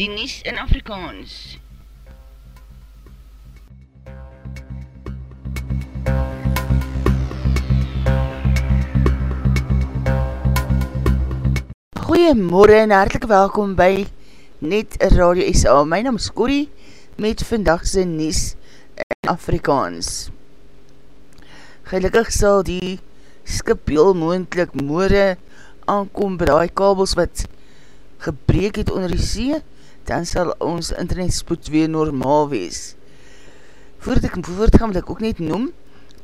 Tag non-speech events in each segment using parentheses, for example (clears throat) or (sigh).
die Nies in Afrikaans. Goeiemorgen en hartelike welkom by Net Radio SA. My naam is Corrie met vandagse Nies in Afrikaans. Gelukkig sal die skip heel moendlik moore aankom by die kabels wat gebreek het onder die see, dan sal ons internetspoed weer normaal wees. Voordat ek voortgaan wil ek ook net noem,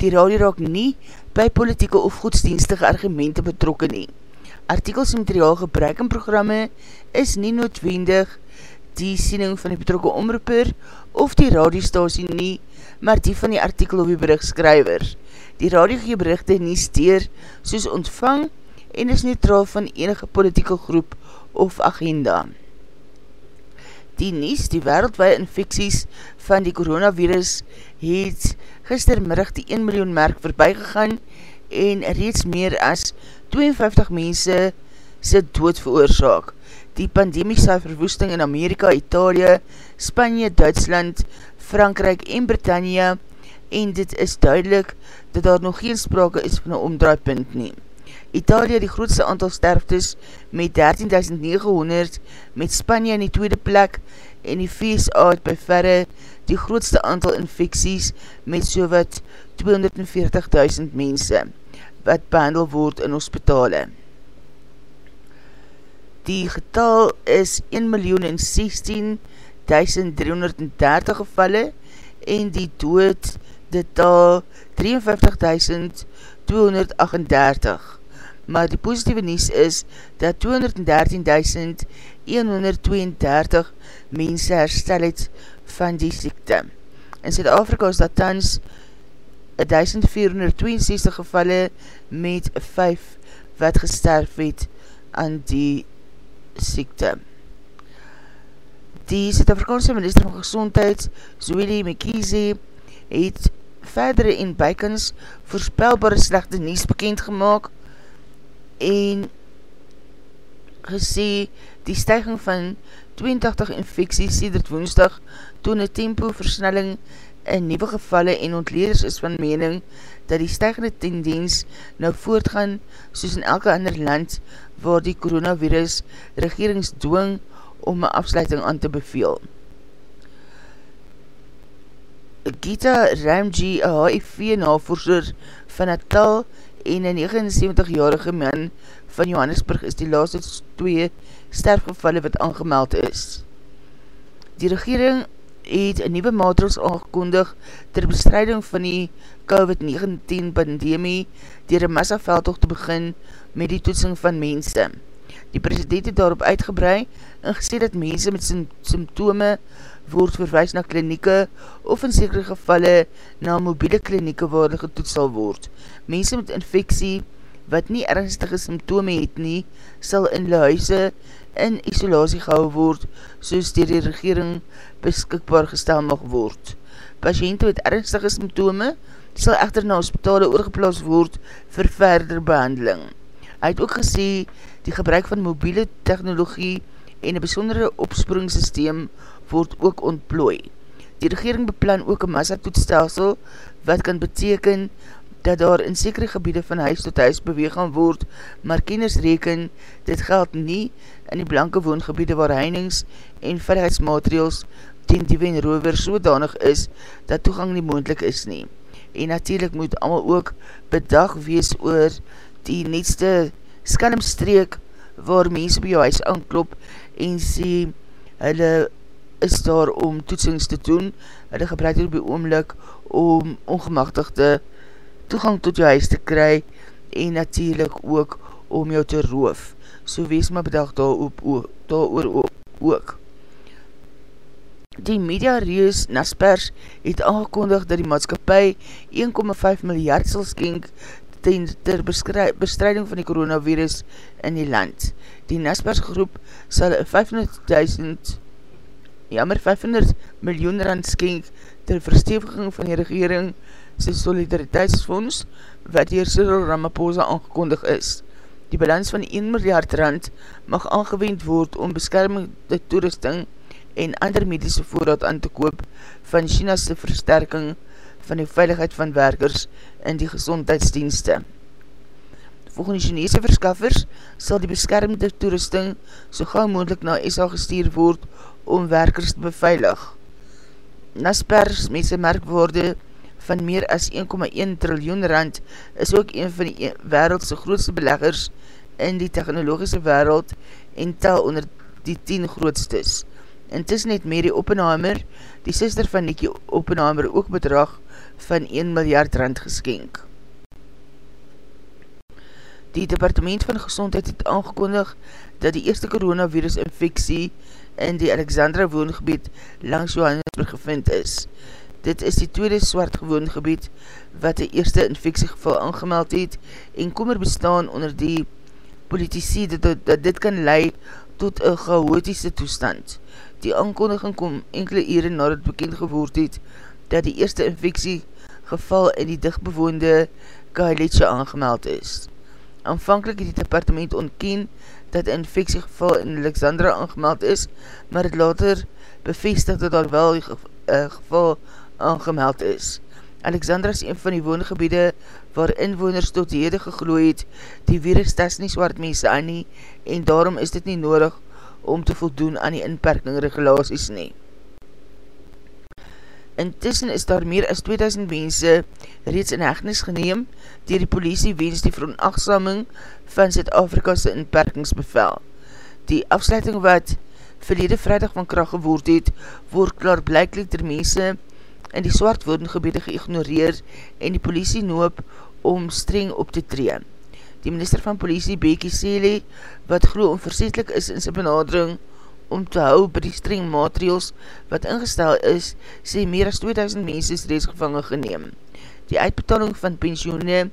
die radio raak nie by politieke of godsdienstige argumente betrokken nie. Artikels en materiaal gebruik in programme is nie noodwendig die siening van die betrokke omroeper of die radiostasie nie, maar die van die artikel of die berichtskryver. Die radio gee berichte nie steer soos ontvang en is neutraal van enige politieke groep of agenda die nies, die wereldwee infecties van die coronavirus het gistermiddag die 1 miljoen merk voorbij gegaan en reeds meer as 52 mense sy dood veroorzaak. Die pandemie sy verwoesting in Amerika, Italië, Spanje, Duitsland, Frankrijk en Britannia en dit is duidelik dat daar nog geen sprake is van een omdraaipunt neem. Italië die grootste aantal sterftes met 13.900, met Spanje in die tweede plek en die VSA het by verre die grootste aantal infecties met so wat 240.000 mense wat behandel word in hospitale. Die getal is 1.016.330 gevalle en die dood taal 53.238 maar die positieve nies is dat 213.132 mense herstel het van die siekte. In Zuid-Afrika is dat tans 1462 gevalle met 5 wat gesterf het aan die siekte. Die Zuid-Afrikaanse minister van Gezondheid, Zoelie Mekiese, het verdere en bykans voorspelbare slechte nies bekend gemaakt en gesê die stijging van 82 infecties sedert woensdag toon een tempo versnelling in nieuwe gevalle en ontleders is van mening dat die stijgende tendens nou voortgaan soos in elke ander land waar die coronavirus regeringsdwing om een afsluiting aan te beveel. Gita Ramji, een HIV-navorser van Natal, en een 79-jarige man van Johannesburg is die laatste twee sterfgevalle wat aangemeld is. Die regering het een nieuwe maatregels aangekondig ter bestrijding van die COVID-19 pandemie dier een massaveldtocht te begin met die toetsing van mense. Die president het daarop uitgebrei en gesê dat mense met symptome word verwijs na klinieke of in sekere gevalle na mobiele klinieke waar die getoets sal word. Mense met infectie wat nie ernstige symptome het nie, sal in die huise in isolatie gehou word, soos dier die regering beskikbaar gestel mag word. Patiënte met ernstige symptome sal echter na hospitale oorgeplaas word vir verder behandeling. Hy het ook gesê, die gebruik van mobiele technologie en een besondere opspringsysteem word ook ontplooi. Die regering beplan ook een massatoetstelsel wat kan beteken dat daar in sekere gebiede van huis tot huis beweeg gaan word, maar kenners reken dit geld nie in die blanke woongebiede waar heinings en veiligheidsmaterials ten die wen rover sodanig is dat toegang nie moendlik is nie. En natuurlijk moet allemaal ook bedag wees oor die netste skelmstreek waar mense by jou huis aanklop en sê hulle is daar om toetsings te doen, hulle gebruik hier op die oomlik om ongemachtigde toegang tot jou huis te kry en natuurlijk ook om jou te roof. So wees maar bedag daar, op, daar oor ook. Die media reus Naspers het aangekondig dat die maatskapie 1,5 miljard sal skenk ten, ter bestrijding van die coronavirus in die land. Die Naspers groep sal 500.000 jammer 500 miljoen rand skenk ter versteviging van die regering sy solidariteitsfonds wat hier Cyril Ramaphosa aangekondig is. Die balans van 1 miljard rand mag aangewend word om beskermende toerusting en ander medische voorraad aan te koop van China's versterking van die veiligheid van werkers in die gezondheidsdienste. Volgens die Chinese verskaffers sal die beskermde toerusting so gauw moendlik na SA gestuur word om werkers te beveilig. Naspers met sy merkwoorde van meer as 1,1 triljoen rand is ook een van die wereldse grootste beleggers in die technologische wereld en tel onder die 10 grootstes. Intussen het Mary Oppenheimer, die sister van Nicky Oppenheimer, ook bedrag van 1 miljard rand geskenk. Die departement van gezondheid het aangekondig dat die eerste coronavirus infectie in die Alexandra woongebied langs Johannesburg gevind is. Dit is die tweede swart woongebied wat die eerste infectiegeval aangemeld het en kom er bestaan onder die politici dat, dat dit kan lei tot een chaotische toestand. Die aankondiging kom enkele ure nadat bekend gewoord het dat die eerste infectiegeval in die dichtbewoonde Kailetje aangemeld is. Aanvankelijk het die departement ontken dat een infectiegeval in Alexandra aangemeld is, maar het later bevestig dat daar wel een geval aangemeld is. Alexandra is een van die woongebiede waar inwoners tot die hede geglooi het, die virus tas nie zwart mense aan nie, en daarom is dit nie nodig om te voldoen aan die inperking regulaties nie. Intussen is daar meer as 2000 mense reeds in hegnis geneem dier die politie wens die veronachtsaming van Zuid-Afrika'se inperkingsbevel. Die afsluiting wat verlede vrijdag van kracht gewoord het, word klaar blijklik ter mense in die swart woordengebiede geïgnoreer en die politie noop om streng op te tree. Die minister van politie, Bekie Sele, wat gro onverzetelik is in sy benadering om te hou by die streng maatregels wat ingestel is, sê meer as 2000 mense is reeds gevangen geneem. Die uitbetaling van pensioene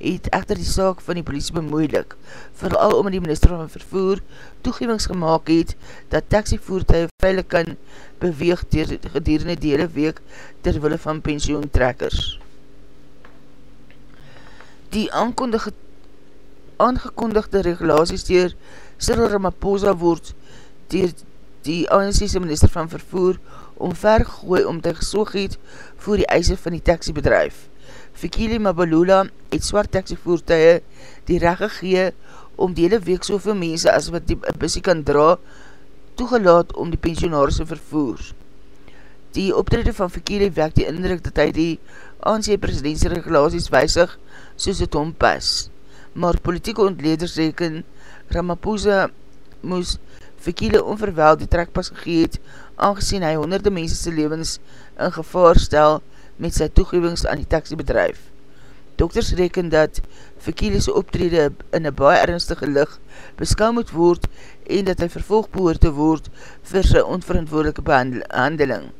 het echter die saak van die politie bemoeilik, vooral omdat die minister van vervoer toegevings gemaakt het dat taxivoertuig veilig kan beweeg gedurende die hele week terwille van pensioentrekkers. Die aangekondigde regulaties dier Cyril Ramaphosa word dier die ANC's minister van vervoer omvergegooi om te gesoog het voor die eise van die taxibedrijf. Fikili Mabalula het swart taxivoertuie die recht gegee om die hele week soveel mense as wat die busie kan dra toegelaat om die pensionaarse vervoer. Die optrede van Fikili wek die indruk dat hy die ANC presidentse regulaties weisig soos het om pas. Maar politieke ontleders reken Ramaphosa moes Fikile onverweld die trekpas gegeet, aangezien hy honderde mense levens in gevaar stel met sy toegewings aan die taxibedrijf. Dokters reken dat Fikile sy optrede in een baie ernstige lig beskou moet word en dat hy vervolg behoor te word vir sy onverantwoordelike behandeling.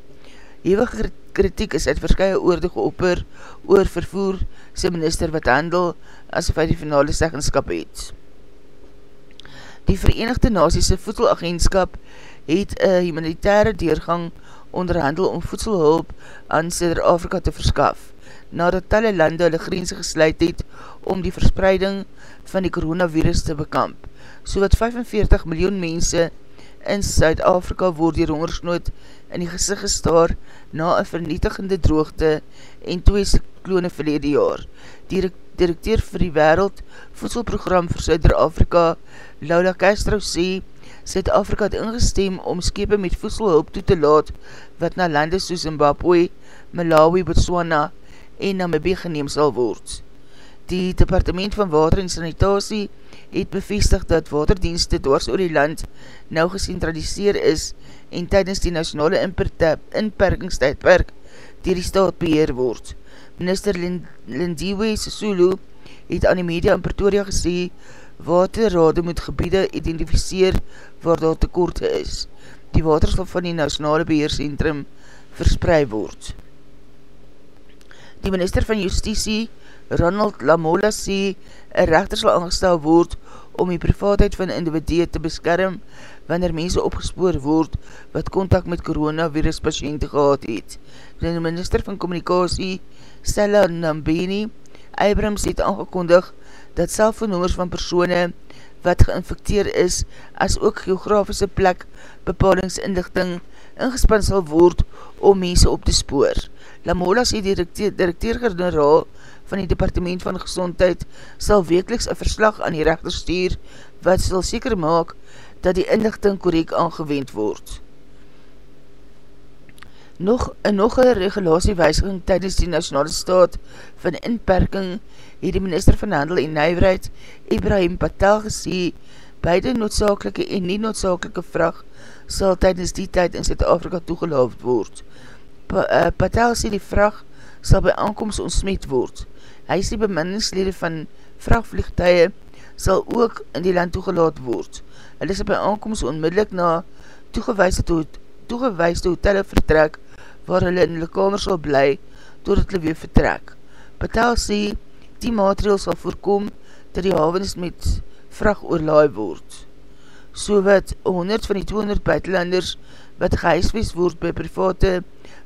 Hewige kritiek is uit verskye oorde geopper oor vervoer sy minister wat handel asof hy die finale seggenskap het. Die Verenigde Nasiese Voedselagentskap het een humanitaire deurgang onderhandel om voedselhulp aan Zuid-Afrika te verskaf, nadat talle lande hulle grense gesluit het om die verspreiding van die coronavirus te bekamp. So wat 45 miljoen mense in Zuid-Afrika word die hongersnood in die gezicht gestaar na een vernietigende droogte en twee cyklone verlede jaar. Die directeur vir die wereld voedselprogram vir Zuid-Afrika Laula Castro sê, Zuid-Afrika het ingestem om skepe met voedselhulp toe te laat wat na lande soos Zimbabwe, Malawi, Botswana en Namibie geneem sal word. Die Departement van Water en Sanitasie het bevestig dat waterdienste dwars oor die land nou gecentraliseer is en tydens die nationale inperkingstijdperk dier die staat beheer word. Minister Lindiwe Sisulu het aan die media in Pretoria gesê waterrade moet gebiede identificeer waar daar tekorte is. Die waterstof van die nationale beheerscentrum verspreid word. Die minister van justitie, Ronald Lamola, sê, een rechter sal aangestel word om die privaatheid van individue te beskerm wanneer mense opgespoor word wat contact met coronavirus patiënte gehad het. Die minister van communicatie, Stella Nambeni, Abrams het aangekondig dat selfoonnummers van persone wat geïnfecteer is, as ook geografische plek bepalingsinlichting ingespan sal word om mense op te spoor. Lamola sê directeur-generaal van die Departement van Gezondheid sal wekeliks een verslag aan die rechter stuur wat sal seker maak dat die inlichting korek aangewend word. Nog, nog een regulatiewijziging tydens die nationale staat van inperking het die minister van Handel en Nijverheid Ibrahim Patel gesê beide noodzakelike en nie noodzakelike vraag sal tydens die tyd in Zuid-Afrika toegelaafd word. Pa, uh, Patel sê die vraag sal by aankomst ontsmet word. Hy sê beminningslede van vraagvliegtuie sal ook in die land toegelaat word. Hulle is by aankomst onmiddellik na toegewijste, toegewijste hotelle vertrek waar hulle in hulle kamer sal bly totdat hulle weer vertrek. Patel sê die maatregel sal voorkom dat die havens met vraag oorlaai word. So wat 100 van die 200 buitenlanders wat gehuiswees word by private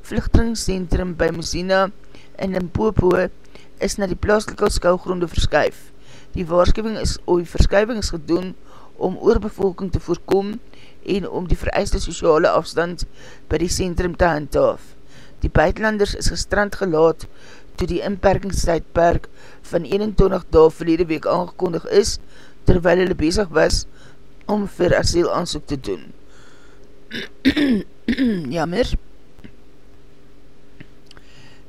vluchtingscentrum by Mosina in Limpopo is na die plaaslike skouwgronde verskuif. Die waarschuwing is ooi verskuivings gedoen om oorbevolking te voorkom en om die vereiste sociale afstand by die centrum te handhaaf. Die buitenlanders is gestrand gelaat toe die inperkingstijdperk van 21 daal verlede week aangekondig is, terwyl hulle bezig was om vir asiel aansoek te doen. (clears throat) Jammer.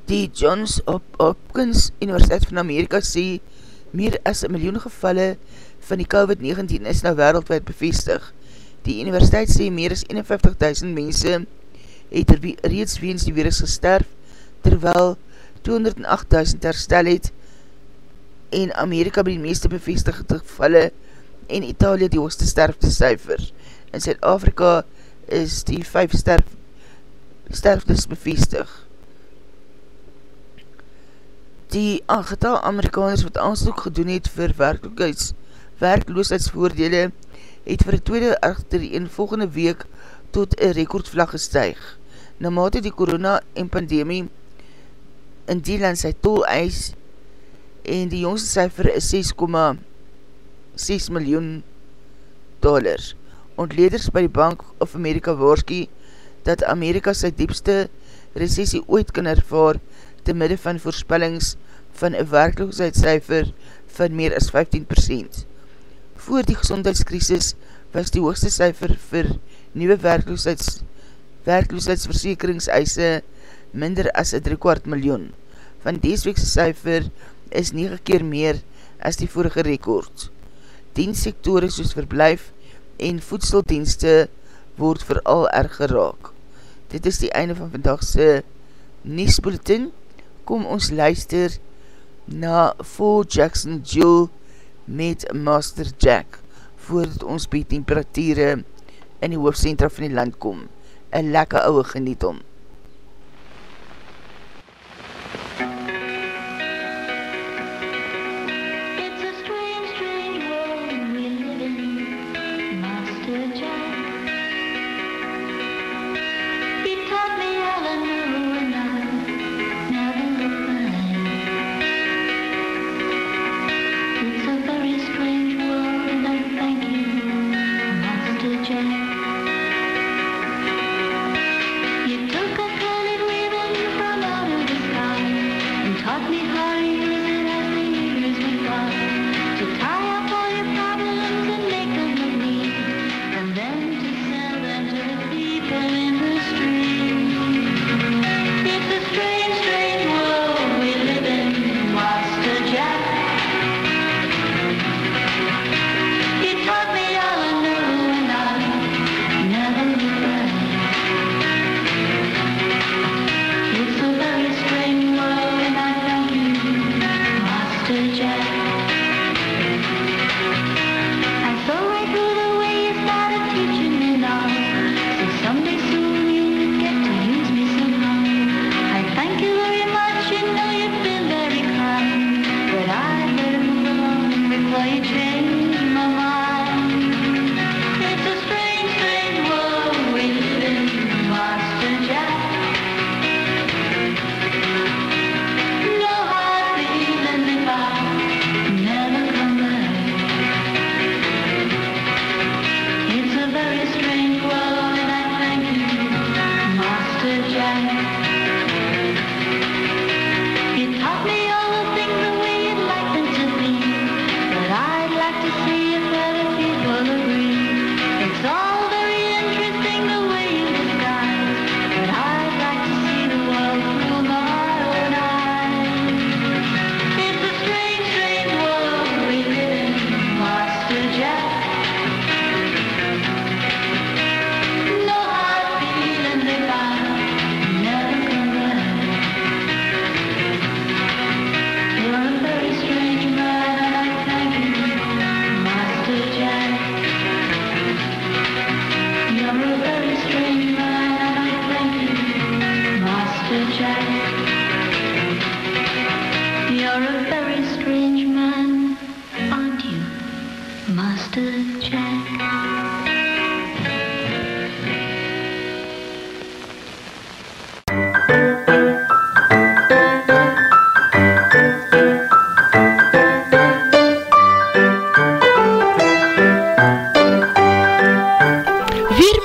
Die Johns Hopkins Universiteit van Amerika sê meer as een miljoen gevalle van die COVID-19 is nou wereldwijd bevestig. Die universiteit sê meer as 51.000 mense het er reeds weens die virus gesterf, terwyl 208.000 herstel het en Amerika by die meeste bevestigde gevalle en Italië die hoogste sterfte cijfer. In Zuid-Afrika is die 5 sterf, sterftes bevestig. Die aangetal Amerikaners wat aanstok gedoen het vir werkelijkheids werkloosheidsvoordele het vir die tweede achter die volgende week tot een rekordvlag gestuig. Na mate die corona en pandemie in die land sy tol eis en die jongste cijfer is 6,6 miljoen dollar. Ontleders by die Bank of America waarskie dat Amerika sy diepste recessie ooit kan ervaar te midde van voorspellings van een werkloosheidscijfer van meer as 15% voor die gezondheidskrisis was die hoogste cijfer vir nieuwe werkloosheids, werkloosheidsversekeringseise minder as 3 kwart miljoen. Van deesweekse cijfer is 9 keer meer as die vorige rekord. Dienstsektore soos verblijf en voedseldienste word vooral erg geraak. Dit is die einde van vandagse Niesbulletin. Kom ons luister na Full Jackson Jewel met Master Jack voordat ons by temperatuur in die hoofdcentra van die land kom. Een lekker ouwe geniet om.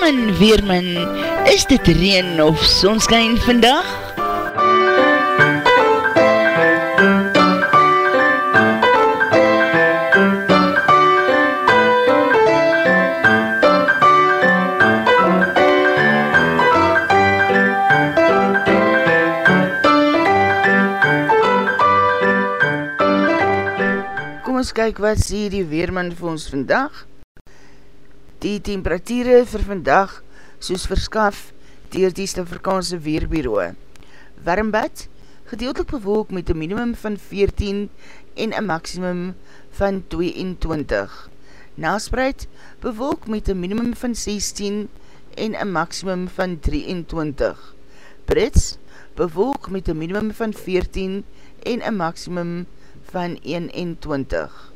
Weerman, Weerman, is dit reen of sonskijn vandag? Kom ons kyk wat sê die Weerman vir ons vandag. Die temperatuurde vir vandag soos verskaf dier die Stavrikaanse Weerbureau. Warmbad, gedeeltelik bewolk met een minimum van 14 en een maximum van 22. Nelspreid, bewolk met een minimum van 16 en een maximum van 23. Brits, bewolk met een minimum van 14 en een maximum van 21.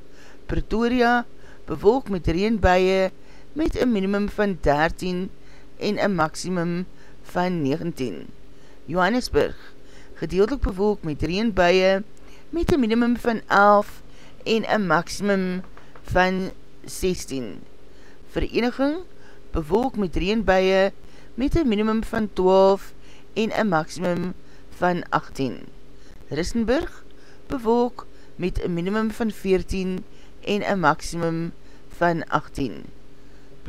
Pretoria, bewolk met reenbuie met een minimum van 13 en een maximum van 19. Johannesburg, gedeeltelik bewolk met reenbuie met een minimum van 11 en een maximum van 16. Vereniging, bewolk met reenbuie met een minimum van 12 en een maximum van 18. Rissenburg, bewolk met een minimum van 14 en een maximum van 18.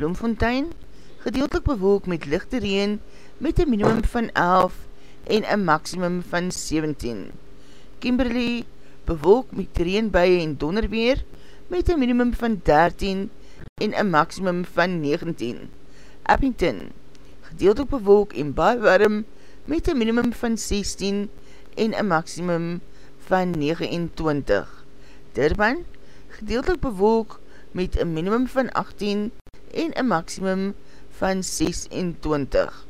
Bloemfontein, gedeeltelik bewolk met lichte reen met een minimum van 11 en een maximum van 17. Kimberley, bewolk met reenbuie en donderweer met een minimum van 13 en een maximum van 19. Abington, gedeeltelik bewolk en baie warm met een minimum van 16 en een maximum van 29. Durban, gedeeltelik bewolk met een minimum van 18 en een maximum van 26.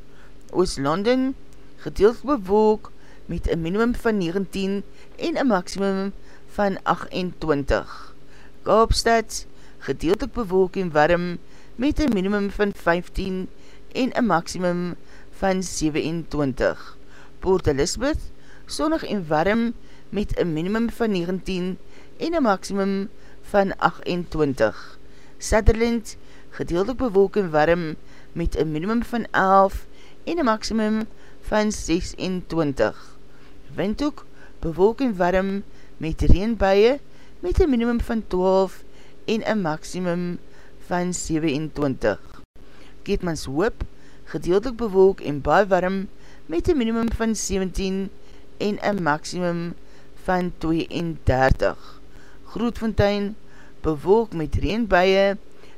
Oost-London, gedeeltelik bewolk met een minimum van 19 en een maximum van 28. Kaapstad, gedeeltelik bewolk en warm met een minimum van 15 en een maximum van 27. Port Elizabeth, sonnig en warm met een minimum van 19 en een maximum van 28. Sutherland, gedeeltelik bewolk en warm met een minimum van 11 en een maximum van 26. Windhoek, bewolk en warm met reenbuie met een minimum van 12 en een maximum van 27. Keetmans Hoop, gedeeltelik bewolk en baie warm met een minimum van 17 en een maximum van 32. Grootfontein, bewolk met reenbuie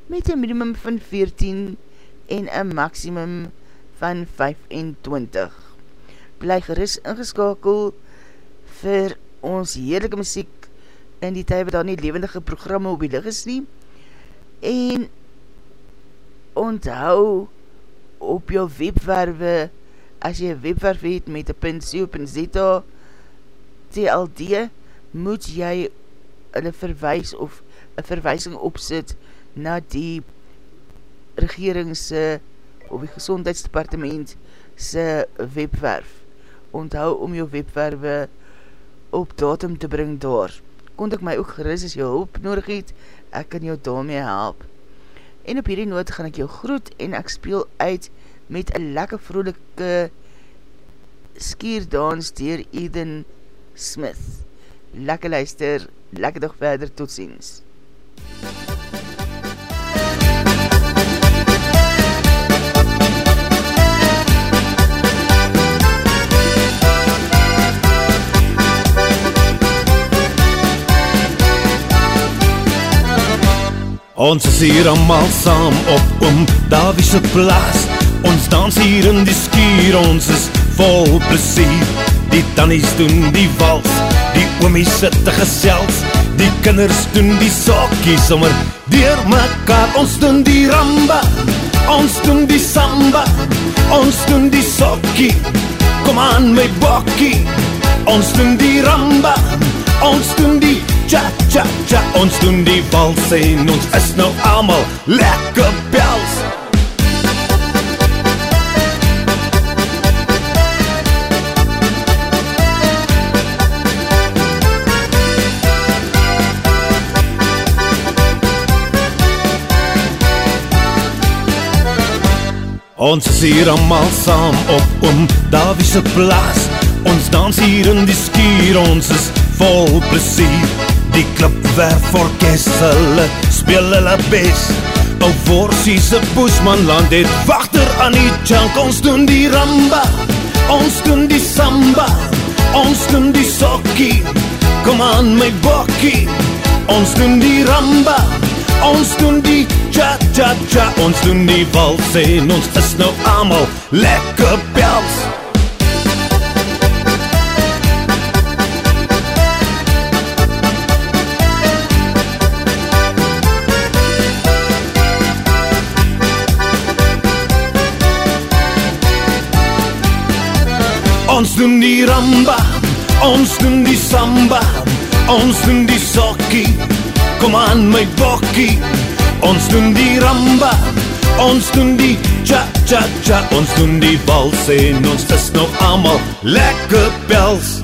met een minimum van 14 en een maximum van 25. Bly geris ingeskakel vir ons heerlijke muziek in die tyd wat daar nie levendige programme op die lig is nie. En onthou op jou webwerwe, as jy webwerf het met een .co.za TLD, moet jy hulle verwijs of een verwijsing opsit na die regeringse of die gezondheidsdepartement se webwerf. Onthou om jou webwerwe op datum te bring daar. Kontak my ook geris as jou hulp nodig het, ek kan jou daarmee help. En op hierdie noot gaan ek jou groet en ek speel uit met een lekker vrolijke skierdans dier Eden Smith. Lekker luister, lekker dag verder, tot ziens. Ons is hier allemaal saam op oom Davies plaas. Ons dans hier in die skuur, ons is vol plesier Die tannies doen die wals, die oomies sit te gesels. Die kinders doen die sokkies sommer. Deur mekaar, ons doen die ramba. Ons doen die samba. Ons doen die sokkie Kom aan my bokkie Ons doen die ramba. Ons doen die cha cha cha, ons doen die wals en ons is nou almal lekker pels. Ons is hier allemaal saam op om Davie se plaas. Ons dans hier in die skuur, ons is vol plesier Die klip werf orkest, hulle speel hulle best Ou Vorsie se Boesman land het wachter aan die junk Ons doen die ramba, ons doen die samba Ons doen die sokkie, kom aan my bokkie. Ons doen die ramba, ons doen die cha cha cha Ons doen die wals en ons is nou allemaal lekker pels. Ons doen die ramba, ons doen die samba Ons doen die sokkie, kom aan my bokkie Ons doen die ramba, ons doen die cha cha cha Ons doen die wals en ons is nog allemaal lekker pels